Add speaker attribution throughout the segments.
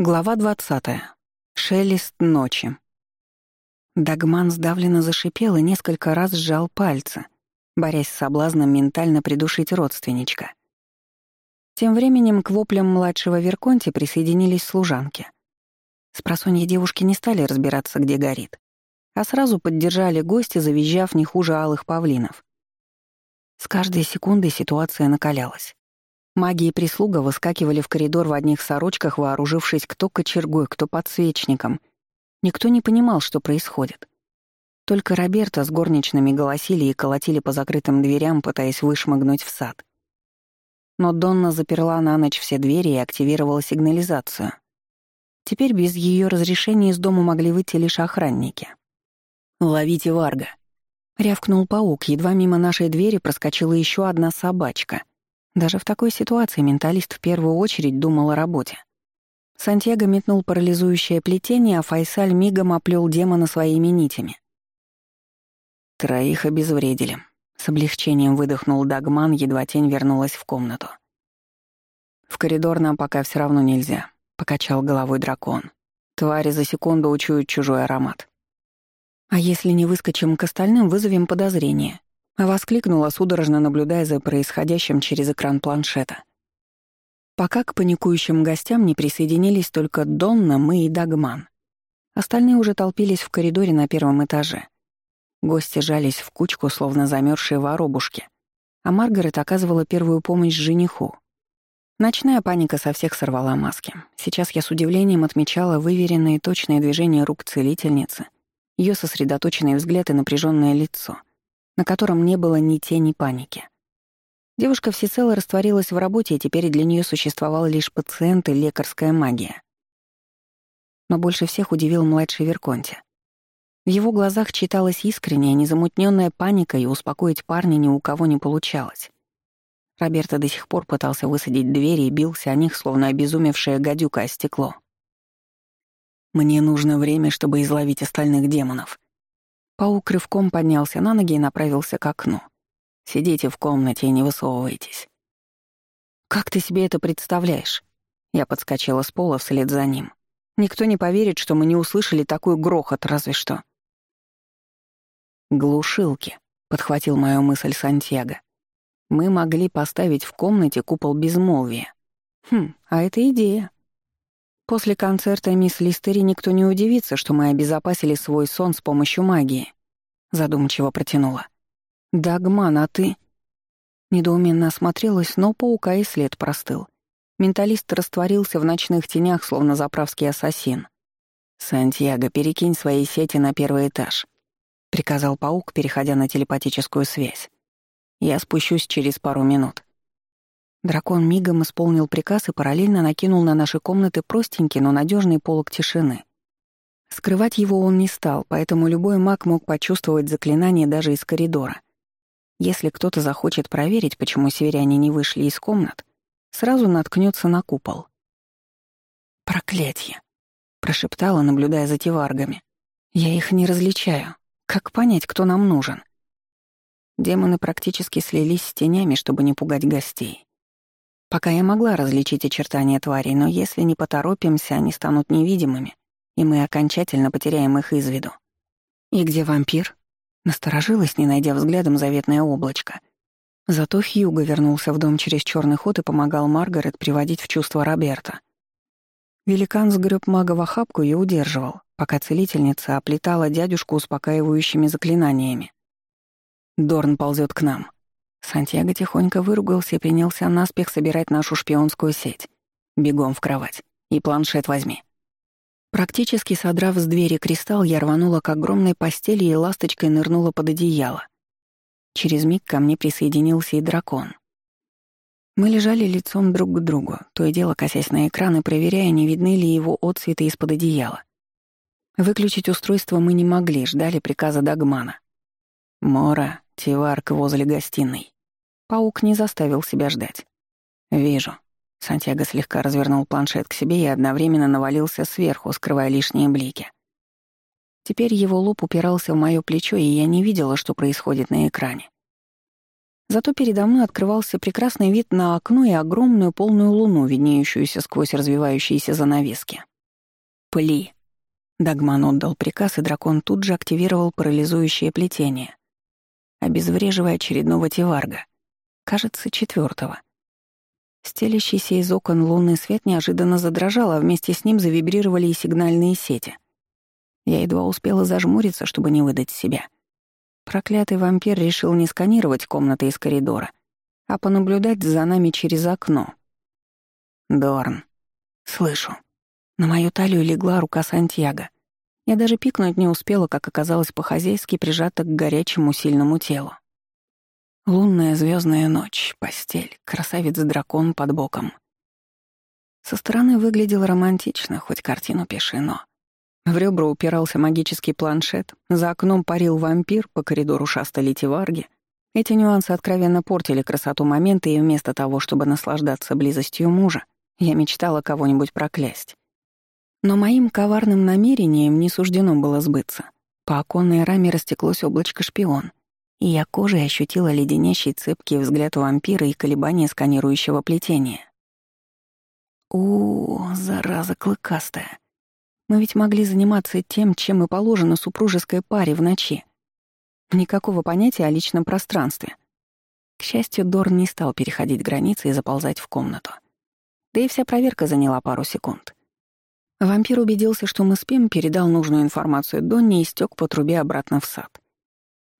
Speaker 1: Глава 20. Шелест ночи. Дагман сдавленно зашипел и несколько раз сжал пальцы, борясь с соблазном ментально придушить родственничка. Тем временем к воплям младшего Верконти присоединились служанки. Спросонья девушки не стали разбираться, где горит, а сразу поддержали гостя, завизжав не хуже алых павлинов. С каждой секундой ситуация накалялась. Маги и прислуга выскакивали в коридор в одних сорочках, вооружившись кто кочергой, кто подсвечником. Никто не понимал, что происходит. Только Роберта с горничными голосили и колотили по закрытым дверям, пытаясь вышмыгнуть в сад. Но Донна заперла на ночь все двери и активировала сигнализацию. Теперь без ее разрешения из дома могли выйти лишь охранники. «Ловите Варга!» — рявкнул паук. Едва мимо нашей двери проскочила еще одна собачка. Даже в такой ситуации менталист в первую очередь думал о работе. Сантьяго метнул парализующее плетение, а Файсаль мигом оплел демона своими нитями. Троих обезвредили. С облегчением выдохнул Дагман, едва тень вернулась в комнату. «В коридор нам пока все равно нельзя», — покачал головой дракон. «Твари за секунду учуют чужой аромат». «А если не выскочим к остальным, вызовем подозрение», Воскликнула, судорожно наблюдая за происходящим через экран планшета. Пока к паникующим гостям не присоединились только Донна, мы и Дагман. Остальные уже толпились в коридоре на первом этаже. Гости жались в кучку, словно замерзшие воробушки, а Маргарет оказывала первую помощь жениху. Ночная паника со всех сорвала маски. Сейчас я с удивлением отмечала выверенные точные движения рук целительницы, ее сосредоточенный взгляд и напряженное лицо — на котором не было ни тени паники. Девушка всецело растворилась в работе, и теперь для нее существовал лишь пациент и лекарская магия. Но больше всех удивил младший Верконте. В его глазах читалась искренняя, незамутненная паника, и успокоить парня ни у кого не получалось. Роберто до сих пор пытался высадить двери и бился о них, словно обезумевшая гадюка о стекло. «Мне нужно время, чтобы изловить остальных демонов», Паук рывком поднялся на ноги и направился к окну. «Сидите в комнате и не высовывайтесь». «Как ты себе это представляешь?» Я подскочила с пола вслед за ним. «Никто не поверит, что мы не услышали такой грохот, разве что». «Глушилки», — подхватил мою мысль Сантьяго. «Мы могли поставить в комнате купол безмолвия. Хм, а это идея. После концерта мисс Листери никто не удивится, что мы обезопасили свой сон с помощью магии. Задумчиво протянула. «Дагман, а ты...» Недоуменно осмотрелась, но паука и след простыл. Менталист растворился в ночных тенях, словно заправский ассасин. «Сантьяго, перекинь свои сети на первый этаж», — приказал паук, переходя на телепатическую связь. «Я спущусь через пару минут». Дракон мигом исполнил приказ и параллельно накинул на наши комнаты простенький, но надежный полог тишины. Скрывать его он не стал, поэтому любой маг мог почувствовать заклинание даже из коридора. Если кто-то захочет проверить, почему северяне не вышли из комнат, сразу наткнется на купол. «Проклятье!» — прошептала, наблюдая за теваргами. «Я их не различаю. Как понять, кто нам нужен?» Демоны практически слились с тенями, чтобы не пугать гостей. Пока я могла различить очертания тварей, но если не поторопимся, они станут невидимыми, и мы окончательно потеряем их из виду. «И где вампир?» Насторожилась, не найдя взглядом заветное облачко. Зато Хьюго вернулся в дом через черный ход и помогал Маргарет приводить в чувство Роберта. Великан сгреб мага в охапку и удерживал, пока целительница оплетала дядюшку успокаивающими заклинаниями. «Дорн ползет к нам», Сантьяго тихонько выругался и принялся наспех собирать нашу шпионскую сеть. «Бегом в кровать. И планшет возьми». Практически содрав с двери кристалл, я рванула к огромной постели и ласточкой нырнула под одеяло. Через миг ко мне присоединился и дракон. Мы лежали лицом друг к другу, то и дело косясь на экран и проверяя, не видны ли его отцветы из-под одеяла. Выключить устройство мы не могли, ждали приказа Дагмана. «Мора, Тиварк возле гостиной». Паук не заставил себя ждать. «Вижу». Сантьяго слегка развернул планшет к себе и одновременно навалился сверху, скрывая лишние блики. Теперь его лоб упирался в моё плечо, и я не видела, что происходит на экране. Зато передо мной открывался прекрасный вид на окно и огромную полную луну, виднеющуюся сквозь развивающиеся занавески. «Пли!» Дагман отдал приказ, и дракон тут же активировал парализующее плетение, обезвреживая очередного тиварга, кажется, четвертого. Стелящийся из окон лунный свет неожиданно задрожал, а вместе с ним завибрировали и сигнальные сети. Я едва успела зажмуриться, чтобы не выдать себя. Проклятый вампир решил не сканировать комнаты из коридора, а понаблюдать за нами через окно. «Дорн». «Слышу». На мою талию легла рука Сантьяго. Я даже пикнуть не успела, как оказалось по-хозяйски прижата к горячему сильному телу. Лунная звездная ночь, постель, красавец-дракон под боком. Со стороны выглядело романтично, хоть картину пиши. В ребра упирался магический планшет, за окном парил вампир, по коридору шастали тиварги. Эти нюансы откровенно портили красоту момента, и вместо того, чтобы наслаждаться близостью мужа, я мечтала кого-нибудь проклясть. Но моим коварным намерением не суждено было сбыться. По оконной раме растеклось облачко шпион, и я кожей ощутила леденящий цепкий взгляд вампира и колебания сканирующего плетения. У, зараза клыкастая. Мы ведь могли заниматься тем, чем и положено супружеской паре в ночи. Никакого понятия о личном пространстве. К счастью, Дорн не стал переходить границы и заползать в комнату. Да и вся проверка заняла пару секунд. Вампир убедился, что мы спим, передал нужную информацию Донне и стёк по трубе обратно в сад.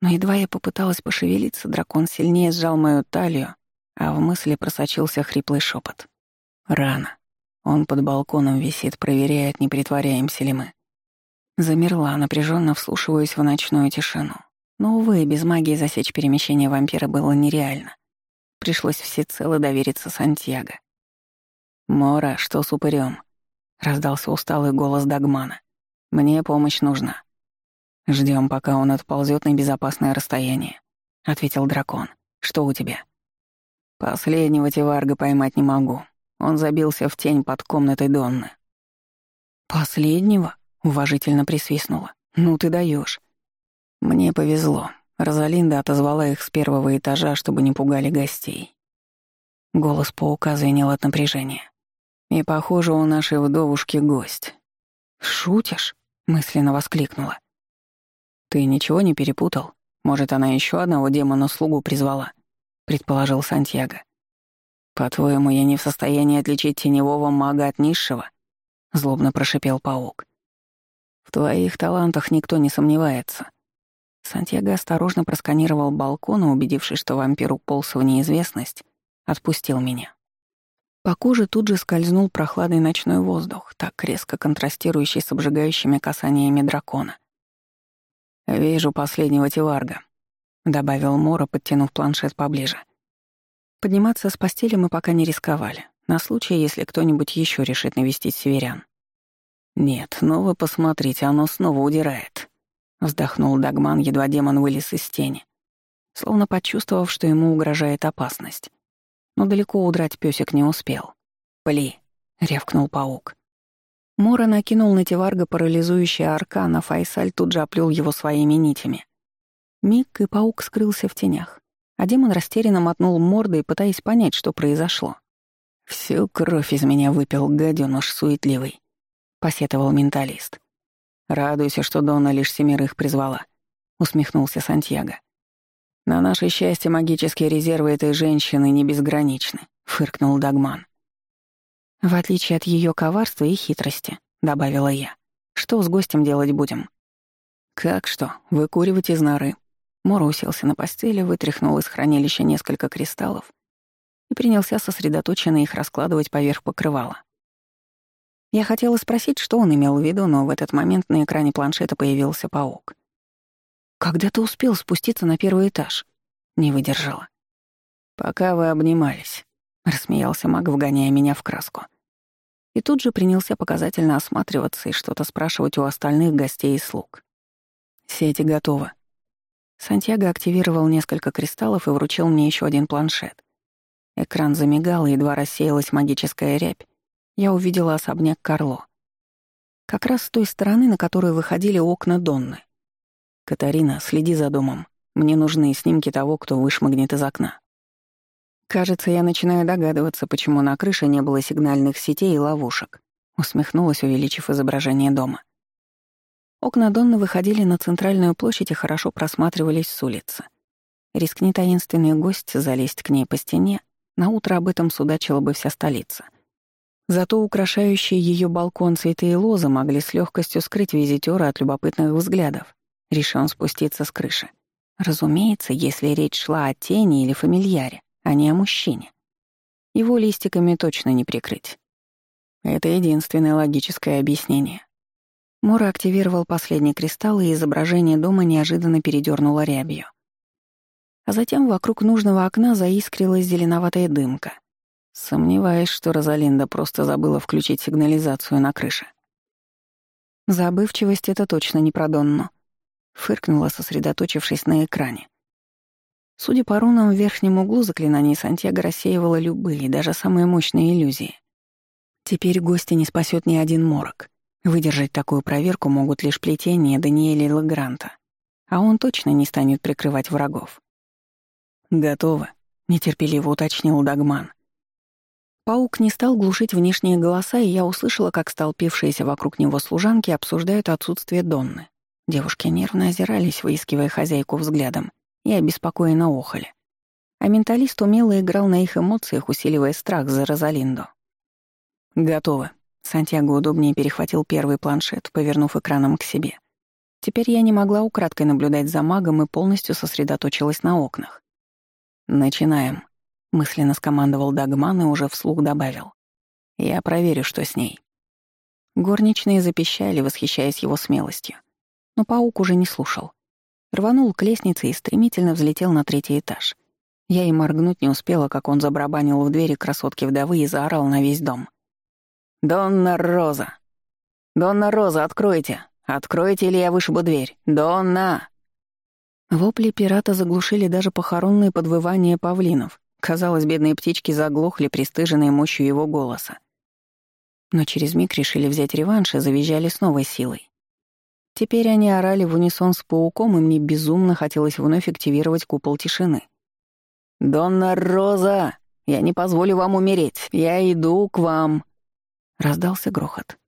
Speaker 1: Но едва я попыталась пошевелиться, дракон сильнее сжал мою талию, а в мысли просочился хриплый шепот. «Рано. Он под балконом висит, проверяет, не притворяемся ли мы». Замерла, напряженно вслушиваясь в ночную тишину. Но, увы, без магии засечь перемещение вампира было нереально. Пришлось всецело довериться Сантьяго. «Мора, что с упырем? раздался усталый голос Дагмана. «Мне помощь нужна». Ждем, пока он отползет на безопасное расстояние», — ответил дракон. «Что у тебя?» «Последнего Тиварга поймать не могу. Он забился в тень под комнатой Донны». «Последнего?» — уважительно присвистнула. «Ну ты даешь. Мне повезло. Розалинда отозвала их с первого этажа, чтобы не пугали гостей. Голос паука звенел от напряжения. И, похоже, у нашей вдовушки гость. «Шутишь?» — мысленно воскликнула. «Ты ничего не перепутал? Может, она еще одного демона-слугу призвала?» — предположил Сантьяго. «По-твоему, я не в состоянии отличить теневого мага от низшего?» — злобно прошипел паук. «В твоих талантах никто не сомневается». Сантьяго осторожно просканировал балкон и, убедившись, что вампир уполз в неизвестность, отпустил меня. По коже тут же скользнул прохладный ночной воздух, так резко контрастирующий с обжигающими касаниями дракона. «Вижу последнего Тиварга», — добавил Мора, подтянув планшет поближе. Подниматься с постели мы пока не рисковали, на случай, если кто-нибудь еще решит навестить северян. «Нет, ну вы посмотрите, оно снова удирает», — вздохнул Дагман, едва демон вылез из тени, словно почувствовав, что ему угрожает опасность но далеко удрать песик не успел. «Пли!» — рявкнул паук. Мора накинул на Теварга парализующий аркан, а Файсаль тут же оплел его своими нитями. Миг, и паук скрылся в тенях, а демон растерянно мотнул мордой, пытаясь понять, что произошло. «Всю кровь из меня выпил гадёныш суетливый», — посетовал менталист. «Радуйся, что Дона лишь семерых призвала», — усмехнулся Сантьяго. «На наше счастье магические резервы этой женщины не безграничны», — фыркнул Дагман. «В отличие от ее коварства и хитрости», — добавила я. «Что с гостем делать будем?» «Как что? Выкуривать из норы». Мора уселся на постели, вытряхнул из хранилища несколько кристаллов и принялся сосредоточенно их раскладывать поверх покрывала. Я хотела спросить, что он имел в виду, но в этот момент на экране планшета появился паук. «Когда ты успел спуститься на первый этаж?» Не выдержала. «Пока вы обнимались», — рассмеялся маг, вгоняя меня в краску. И тут же принялся показательно осматриваться и что-то спрашивать у остальных гостей и слуг. «Сети готовы». Сантьяго активировал несколько кристаллов и вручил мне еще один планшет. Экран замигал, и едва рассеялась магическая рябь. Я увидела особняк Карло. Как раз с той стороны, на которую выходили окна Донны. «Катарина, следи за домом. Мне нужны снимки того, кто вышмыгнет из окна». Кажется, я начинаю догадываться, почему на крыше не было сигнальных сетей и ловушек. усмехнулась, увеличив изображение дома. Окна Донны выходили на центральную площадь и хорошо просматривались с улицы. Рискни таинственный гость залезть к ней по стене, на утро об этом судачила бы вся столица. Зато украшающие ее балкон цветы и лозы могли с легкостью скрыть визитера от любопытных взглядов, решил он спуститься с крыши. Разумеется, если речь шла о тени или фамильяре, а не о мужчине. Его листиками точно не прикрыть. Это единственное логическое объяснение. Мора активировал последний кристалл, и изображение дома неожиданно передернуло рябью. А затем вокруг нужного окна заискрилась зеленоватая дымка. Сомневаюсь, что Розалинда просто забыла включить сигнализацию на крыше. Забывчивость — это точно не про Донну. Фыркнула, сосредоточившись на экране. Судя по рунам, в верхнем углу заклинаний Сантьяго рассеивало любые, даже самые мощные иллюзии. Теперь гостя не спасет ни один морок. Выдержать такую проверку могут лишь плетения Даниэля Лагранта. А он точно не станет прикрывать врагов. «Готово», — нетерпеливо уточнил Дагман. Паук не стал глушить внешние голоса, и я услышала, как столпившиеся вокруг него служанки обсуждают отсутствие Донны. Девушки нервно озирались, выискивая хозяйку взглядом, и обеспокоенно охали. А менталист умело играл на их эмоциях, усиливая страх за Розалинду. «Готово». Сантьяго удобнее перехватил первый планшет, повернув экраном к себе. Теперь я не могла украдкой наблюдать за магом и полностью сосредоточилась на окнах. «Начинаем», — мысленно скомандовал Дагман и уже вслух добавил. «Я проверю, что с ней». Горничные запищали, восхищаясь его смелостью. Но паук уже не слушал. Рванул к лестнице и стремительно взлетел на третий этаж. Я и моргнуть не успела, как он забрабанил в двери красотки вдовы и заорал на весь дом. «Донна Роза! Донна Роза, откройте! Откройте, или я вышибу дверь! Донна!» Вопли пирата заглушили даже похоронные подвывания павлинов. Казалось, бедные птички заглохли, пристыженные мощью его голоса. Но через миг решили взять реванш и завизжали с новой силой. Теперь они орали в унисон с пауком, и мне безумно хотелось вновь активировать купол тишины. «Донна Роза! Я не позволю вам умереть! Я иду к вам!» Раздался грохот.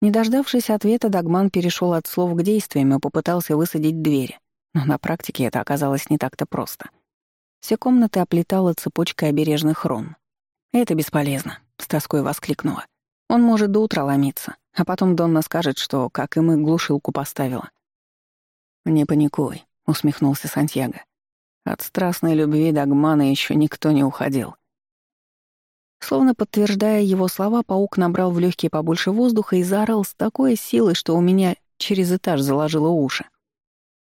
Speaker 1: Не дождавшись ответа, Дагман перешел от слов к действиям и попытался высадить двери. Но на практике это оказалось не так-то просто. Все комнаты оплетала цепочка обережных рун. «Это бесполезно», — с тоской воскликнула. «Он может до утра ломиться, а потом Донна скажет, что, как и мы, глушилку поставила». «Не паникуй», — усмехнулся Сантьяго. «От страстной любви Дагмана еще никто не уходил. Словно подтверждая его слова, паук набрал в легкие побольше воздуха и заорал с такой силой, что у меня через этаж заложило уши.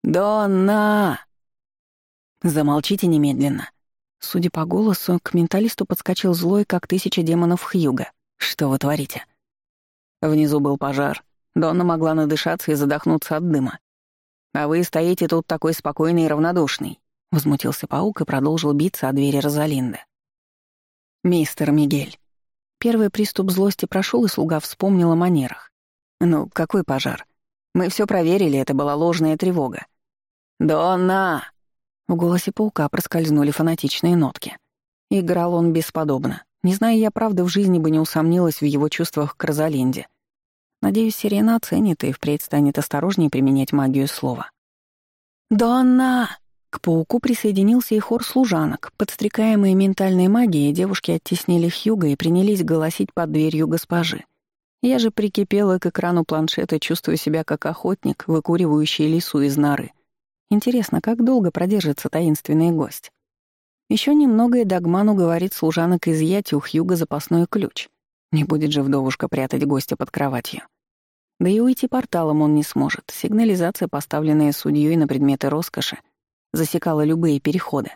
Speaker 1: «Донна!» «Замолчите немедленно!» Судя по голосу, к менталисту подскочил злой, как тысяча демонов Хьюга. «Что вы творите?» Внизу был пожар. Донна могла надышаться и задохнуться от дыма. «А вы стоите тут такой спокойный и равнодушный», — возмутился паук и продолжил биться о двери Розалинды. «Мистер Мигель». Первый приступ злости прошел, и слуга вспомнил о манерах. «Ну, какой пожар? Мы все проверили, это была ложная тревога». «Донна!» В голосе паука проскользнули фанатичные нотки. Играл он бесподобно. Не зная я, правда, в жизни бы не усомнилась в его чувствах к Розалинде. Надеюсь, Сирена оценит и впредь станет осторожнее применять магию слова. «Донна!» К пауку присоединился и хор служанок. Подстрекаемые ментальной магией, девушки оттеснили Хьюга и принялись голосить под дверью госпожи. Я же прикипела к экрану планшета, чувствуя себя как охотник, выкуривающий лису из норы. Интересно, как долго продержится таинственный гость? Еще немного, и Дагману говорит служанок изъять у Хьюга запасной ключ. Не будет же вдовушка прятать гостя под кроватью. Да и уйти порталом он не сможет. Сигнализация, поставленная судьей на предметы роскоши — засекала любые переходы.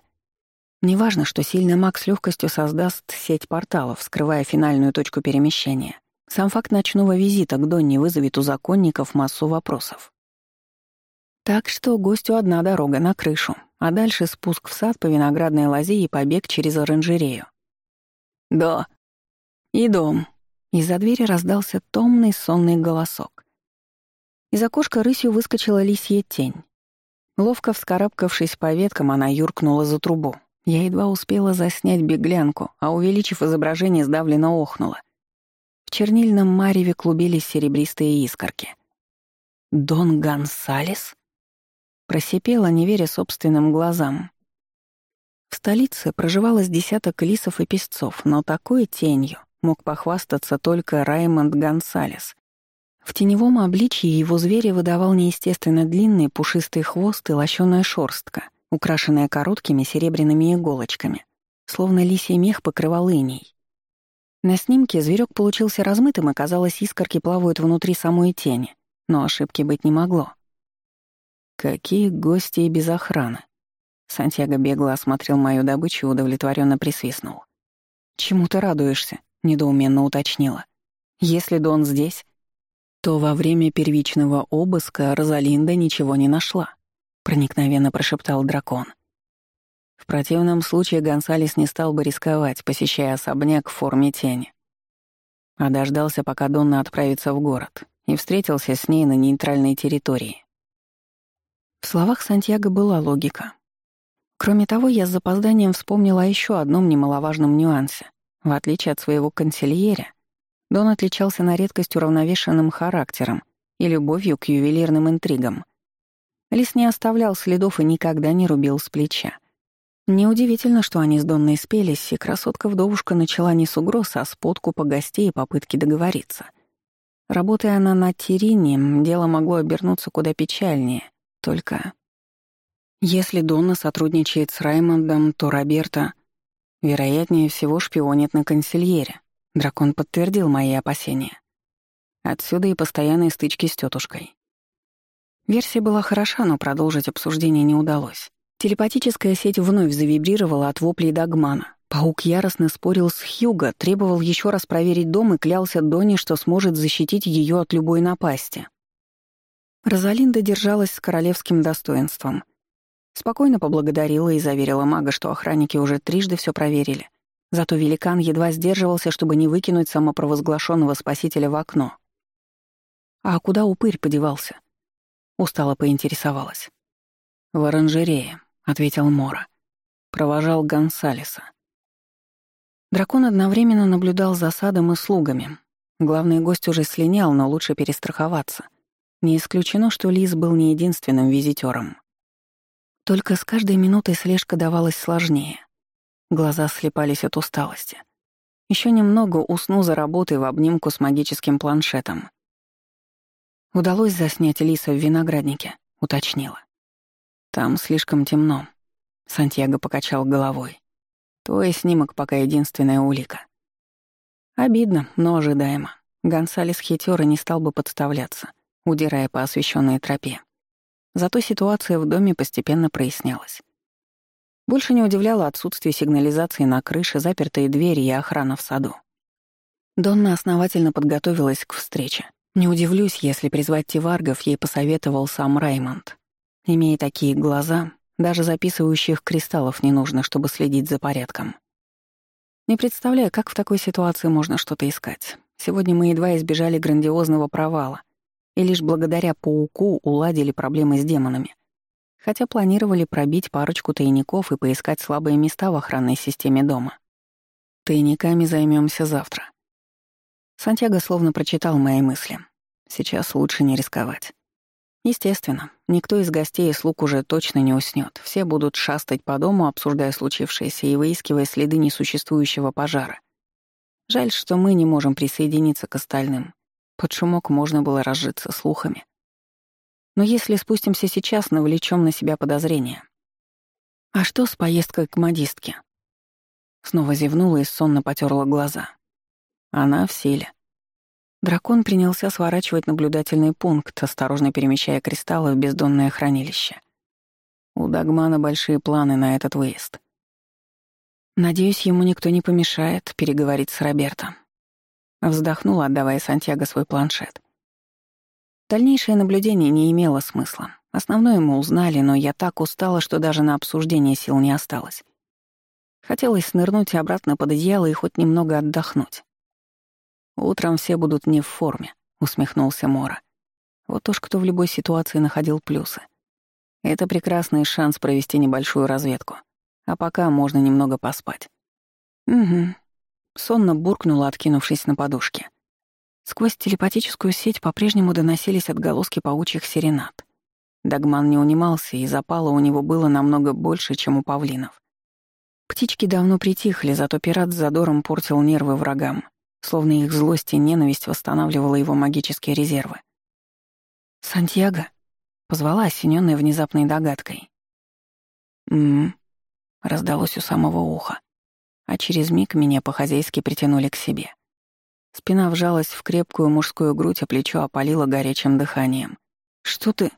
Speaker 1: Неважно, что сильный маг с легкостью создаст сеть порталов, скрывая финальную точку перемещения. Сам факт ночного визита к Донне вызовет у законников массу вопросов. Так что гостю одна дорога на крышу, а дальше спуск в сад по виноградной лозе и побег через оранжерею. «Да. И дом». Из-за двери раздался томный сонный голосок. Из окошка рысью выскочила лисья тень. Ловко вскарабкавшись по веткам, она юркнула за трубу. Я едва успела заснять беглянку, а увеличив изображение, сдавленно охнула. В чернильном мареве клубились серебристые искорки. «Дон Гонсалес?» Просипела, не веря собственным глазам. В столице проживалось десяток лисов и песцов, но такой тенью мог похвастаться только Раймонд Гонсалес. В теневом обличье его зверя выдавал неестественно длинный пушистый хвост и лощеная шорстка, украшенная короткими серебряными иголочками, словно лисий мех покрывал иней. На снимке зверек получился размытым, и, казалось, искорки плавают внутри самой тени, но ошибки быть не могло. Какие гости и без охраны. Сантьяго бегло осмотрел мою добычу и удовлетворенно присвистнул. «Чему ты радуешься?» — недоуменно уточнила. «Если Дон здесь, то во время первичного обыска Розалинда ничего не нашла», — проникновенно прошептал дракон. В противном случае Гонсалес не стал бы рисковать, посещая особняк в форме тени. А дождался, пока Донна отправится в город, и встретился с ней на нейтральной территории. В словах Сантьяго была логика. Кроме того, я с запозданием вспомнила о еще одном немаловажном нюансе. В отличие от своего консильера, Дон отличался на редкость уравновешенным характером и любовью к ювелирным интригам. Лис не оставлял следов и никогда не рубил с плеча. Неудивительно, что они с Донной спелись, и красотка-вдовушка начала не с угроз, а с подкупа гостей и попытки договориться. Работая она над Тирине, дело могло обернуться куда печальнее. Только если Донна сотрудничает с Раймондом, то Роберта, вероятнее всего, шпионит на консильере. Дракон подтвердил мои опасения. Отсюда и постоянные стычки с тетушкой. Версия была хороша, но продолжить обсуждение не удалось. Телепатическая сеть вновь завибрировала от воплей Дагмана. Паук яростно спорил с Хьюго, требовал еще раз проверить дом и клялся Донни, что сможет защитить ее от любой напасти. Розалинда держалась с королевским достоинством. Спокойно поблагодарила и заверила мага, что охранники уже трижды все проверили. Зато великан едва сдерживался, чтобы не выкинуть самопровозглашенного спасителя в окно. А куда упырь подевался? Устало поинтересовалась. «В оранжерее», — ответил Мора. Провожал Гонсалеса. Дракон одновременно наблюдал за садом и слугами. Главный гость уже слинял, но лучше перестраховаться. Не исключено, что Лиз был не единственным визитером. Только с каждой минутой слежка давалась сложнее. Глаза слепались от усталости. Еще немного усну за работой в обнимку с магическим планшетом. «Удалось заснять Лиса в винограднике», — уточнила. «Там слишком темно», — Сантьяго покачал головой. «Твой снимок пока единственная улика». Обидно, но ожидаемо. Гонсалес хитер и не стал бы подставляться удирая по освещенной тропе. Зато ситуация в доме постепенно прояснялась. Больше не удивляло отсутствие сигнализации на крыше, запертые двери и охрана в саду. Донна основательно подготовилась к встрече. Не удивлюсь, если призвать Тиваргов ей посоветовал сам Раймонд. Имея такие глаза, даже записывающих кристаллов не нужно, чтобы следить за порядком. Не представляю, как в такой ситуации можно что-то искать. Сегодня мы едва избежали грандиозного провала — и лишь благодаря пауку уладили проблемы с демонами. Хотя планировали пробить парочку тайников и поискать слабые места в охранной системе дома. Тайниками займемся завтра. Сантьяго словно прочитал мои мысли. Сейчас лучше не рисковать. Естественно, никто из гостей и слуг уже точно не уснет. Все будут шастать по дому, обсуждая случившееся и выискивая следы несуществующего пожара. Жаль, что мы не можем присоединиться к остальным. Под шумок можно было разжиться слухами. Но если спустимся сейчас, навлечем на себя подозрения. А что с поездкой к модистке? Снова зевнула и сонно потерла глаза. Она в силе. Дракон принялся сворачивать наблюдательный пункт, осторожно перемещая кристаллы в бездонное хранилище. У Дагмана большие планы на этот выезд. Надеюсь, ему никто не помешает переговорить с Робертом. Вздохнула, отдавая Сантьяго свой планшет. Дальнейшее наблюдение не имело смысла. Основное мы узнали, но я так устала, что даже на обсуждение сил не осталось. Хотелось снырнуть обратно под одеяло и хоть немного отдохнуть. «Утром все будут не в форме», — усмехнулся Мора. Вот уж кто в любой ситуации находил плюсы. Это прекрасный шанс провести небольшую разведку. А пока можно немного поспать. «Угу», Сонно буркнула, откинувшись на подушке. Сквозь телепатическую сеть по-прежнему доносились отголоски паучьих серенад. Дагман не унимался, и запала у него было намного больше, чем у павлинов. Птички давно притихли, зато пират с задором портил нервы врагам, словно их злость и ненависть восстанавливала его магические резервы. «Сантьяго?» — позвала осенённая внезапной догадкой. «М-м-м», раздалось у самого уха, а через миг меня по-хозяйски притянули к себе. Спина вжалась в крепкую мужскую грудь, а плечо опалило горячим дыханием. «Что ты?»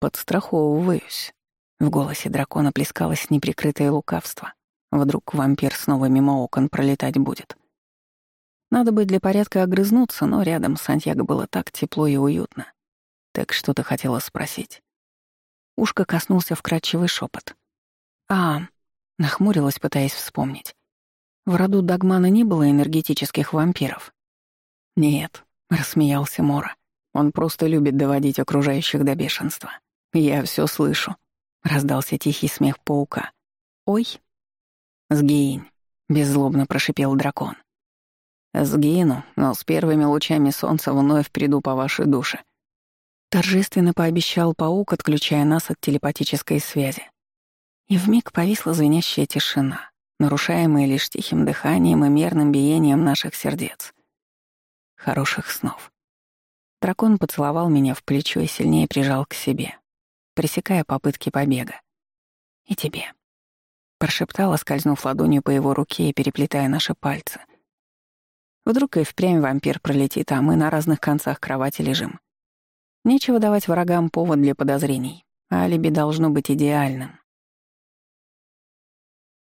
Speaker 1: «Подстраховываюсь». В голосе дракона плескалось неприкрытое лукавство. Вдруг вампир снова мимо окон пролетать будет. Надо бы для порядка огрызнуться, но рядом с Сантьяго было так тепло и уютно. Так что ты хотела спросить? Ушко коснулся вкрадчивый шепот. «А...» — нахмурилась, пытаясь вспомнить. В роду Дагмана не было энергетических вампиров. «Нет», — рассмеялся Мора. «Он просто любит доводить окружающих до бешенства. Я все слышу», — раздался тихий смех паука. «Ой!» «Сгинь», — беззлобно прошипел дракон. «Сгину, но с первыми лучами солнца вновь приду по вашей душе». Торжественно пообещал паук, отключая нас от телепатической связи. И вмиг повисла звенящая тишина, нарушаемая лишь тихим дыханием и мерным биением наших сердец. Хороших снов. Дракон поцеловал меня в плечо и сильнее прижал к себе, пресекая попытки побега. «И тебе», — прошептала, скользнув ладонью по его руке и переплетая наши пальцы. Вдруг и впрямь вампир пролетит, а мы на разных концах кровати лежим. Нечего давать врагам повод для подозрений, а алиби должно быть идеальным.